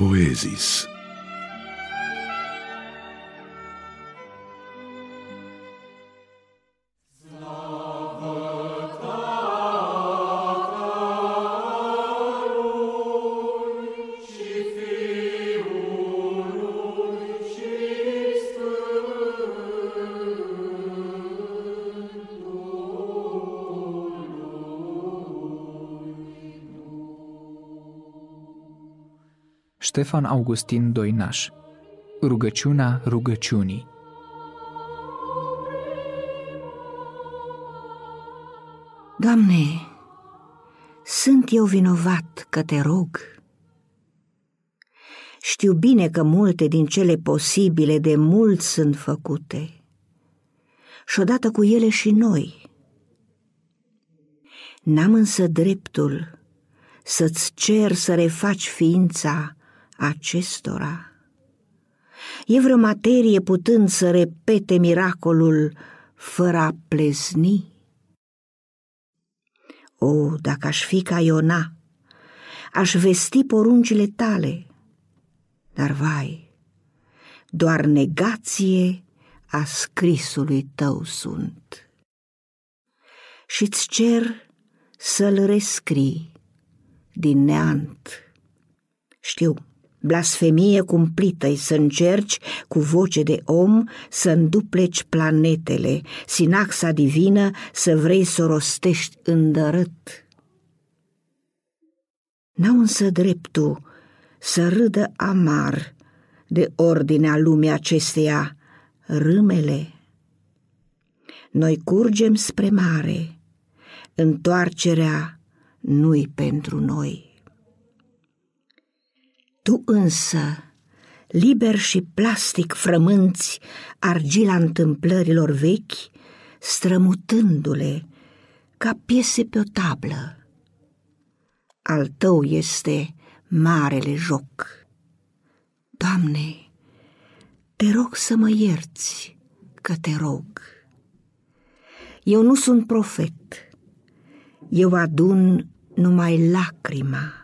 poesis. Ștefan Augustin Doinaș Rugăciunea rugăciunii Doamne, sunt eu vinovat că te rog? Știu bine că multe din cele posibile de mult sunt făcute și odată cu ele și noi. N-am însă dreptul să-ți cer să refaci ființa acestora. E vreo materie putând să repete miracolul fără a plezni? O, dacă aș fi ca Iona, aș vesti poruncile tale, dar vai, doar negație a scrisului tău sunt. Și-ți cer să-l rescrii din neant. Știu, Blasfemie cumplită să încerci cu voce de om să îndupleci planetele, sinaxa divină să vrei să o rostești îndărât. N-au însă dreptul să râdă amar de ordinea lumii acesteia râmele. Noi curgem spre mare, întoarcerea nu-i pentru noi. Tu însă, liber și plastic frămânți argila întâmplărilor vechi, strămutându-le ca piese pe o tablă. Al tău este marele joc. Doamne, te rog să mă ierți, că te rog. Eu nu sunt profet, eu adun numai lacrima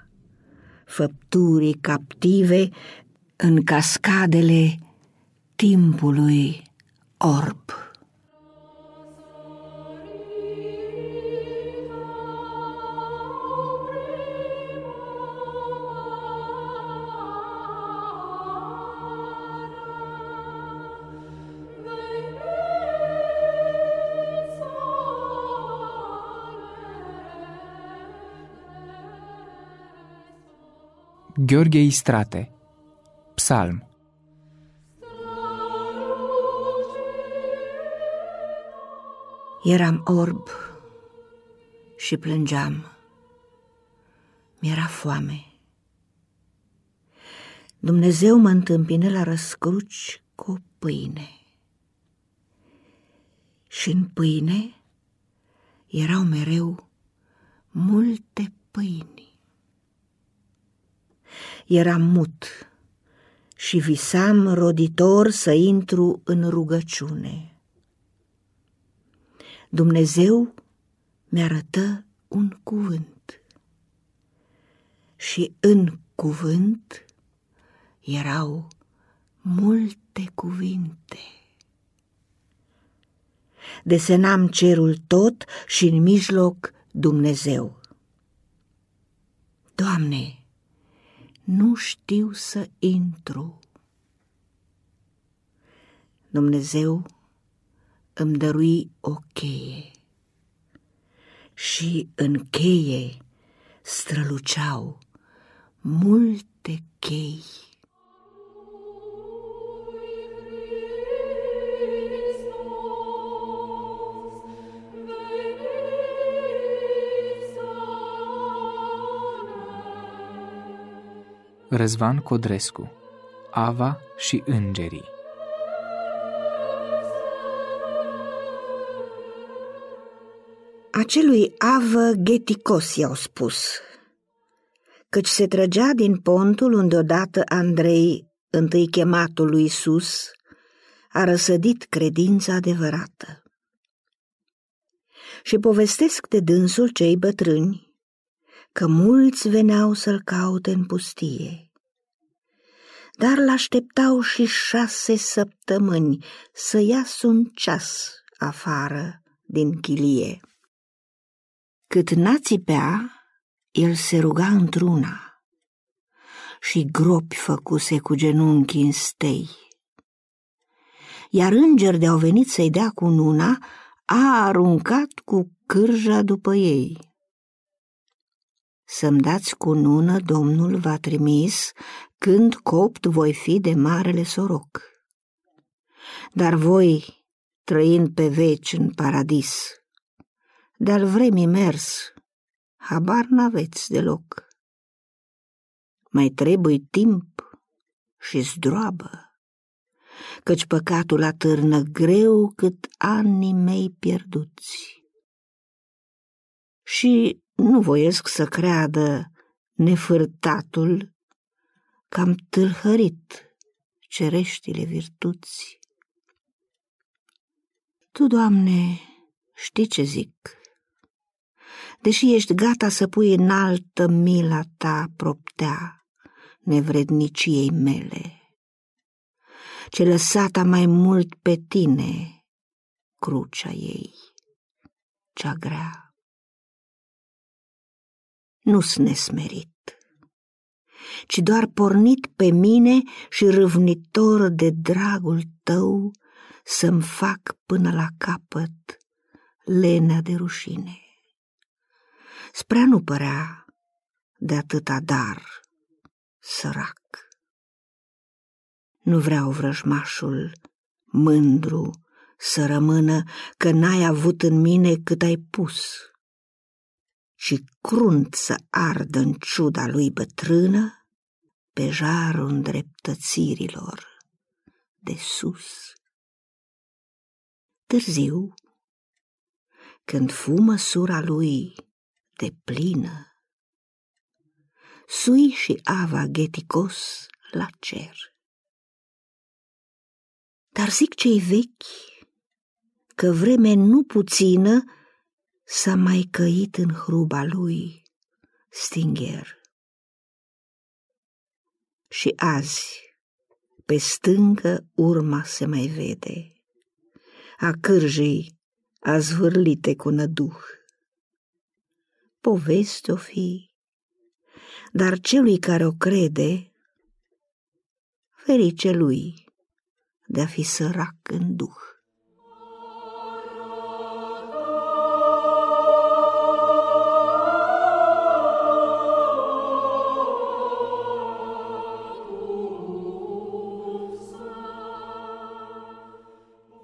făpturii captive în cascadele timpului orb. Gheorghe Istrate Psalm Eram orb și plângeam. Mi-era foame. Dumnezeu mă întâmpină la răscruci cu o pâine. Și în pâine erau mereu multe pâini. Eram mut și visam roditor să intru în rugăciune. Dumnezeu mi-arătă un cuvânt și în cuvânt erau multe cuvinte. Desenam cerul tot și în mijloc Dumnezeu. Doamne, nu știu să intru. Dumnezeu îmi dărui o cheie și în cheie străluceau multe chei. Răzvan Codrescu Ava și Îngerii Acelui avă gheticos i-au spus, căci se trăgea din pontul unde odată Andrei, întâi chematul lui Isus, a răsădit credința adevărată. Și povestesc de dânsul cei bătrâni, că mulți veneau să-l caute în pustie dar l-așteptau și șase săptămâni să iasă un ceas afară din chilie. Cât n-a el se ruga într-una și gropi făcuse cu genunchi în stei. Iar înger de-au venit să-i dea cu nuna, a aruncat cu cârja după ei. Să-mi dați cu nună, Domnul v-a trimis, când copt voi fi de marele soroc. Dar voi, trăind pe veci în paradis, de-al vremii mers, habar n-aveți deloc. Mai trebuie timp și zdroabă, căci păcatul atârnă greu cât anii mei pierduți. Și nu voiesc să creadă nefârtatul că am tâlhărit cereștile virtuți. Tu, Doamne, știi ce zic? Deși ești gata să pui în altă mila ta proptea nevredniciei mele, ce lăsata mai mult pe tine crucea ei, cea grea nu-s nesmerit, ci doar pornit pe mine și râvnitor de dragul tău să-mi fac până la capăt lenea de rușine. Spre nu părea de atâta dar sărac. Nu vreau vrăjmașul mândru să rămână că n-ai avut în mine cât ai pus și crunt să ardă în ciuda lui bătrână pe jarul îndreptățirilor de sus. Târziu, când fu măsura lui de plină, sui și ava gheticos la cer. Dar zic cei vechi că vreme nu puțină s-a mai căit în hruba lui Stinger. Și azi, pe stângă, urma se mai vede, a cârjii a zvârlite cu năduh. Poveste o fi, dar celui care o crede, ferice lui de a fi sărac în duh.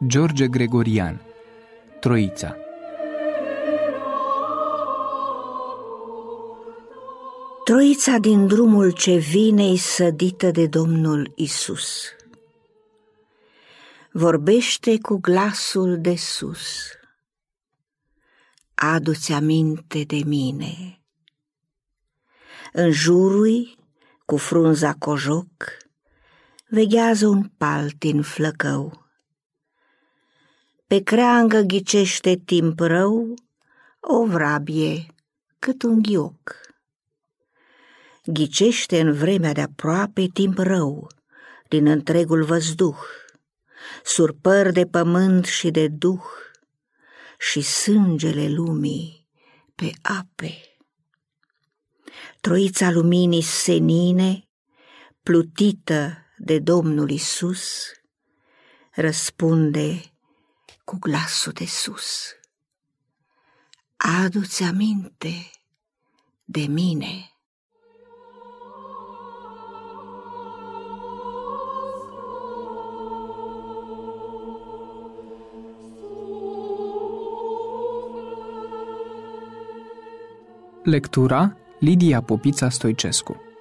George Gregorian Troița Troița din drumul ce vine sădită de Domnul Isus. Vorbește cu glasul de sus. Adu-ți aminte de mine. În jurul, cu frunza cojoc, veghează un paltin flăcău pe creangă ghicește timp rău o vrabie cât un ghioc. Ghicește în vremea de aproape timp rău din întregul văzduh, surpăr de pământ și de duh și sângele lumii pe ape. Troița luminii senine, plutită de Domnul Isus, răspunde cu glasul de sus. Adu-ți aminte de mine. Lectura Lidia Popița Stoicescu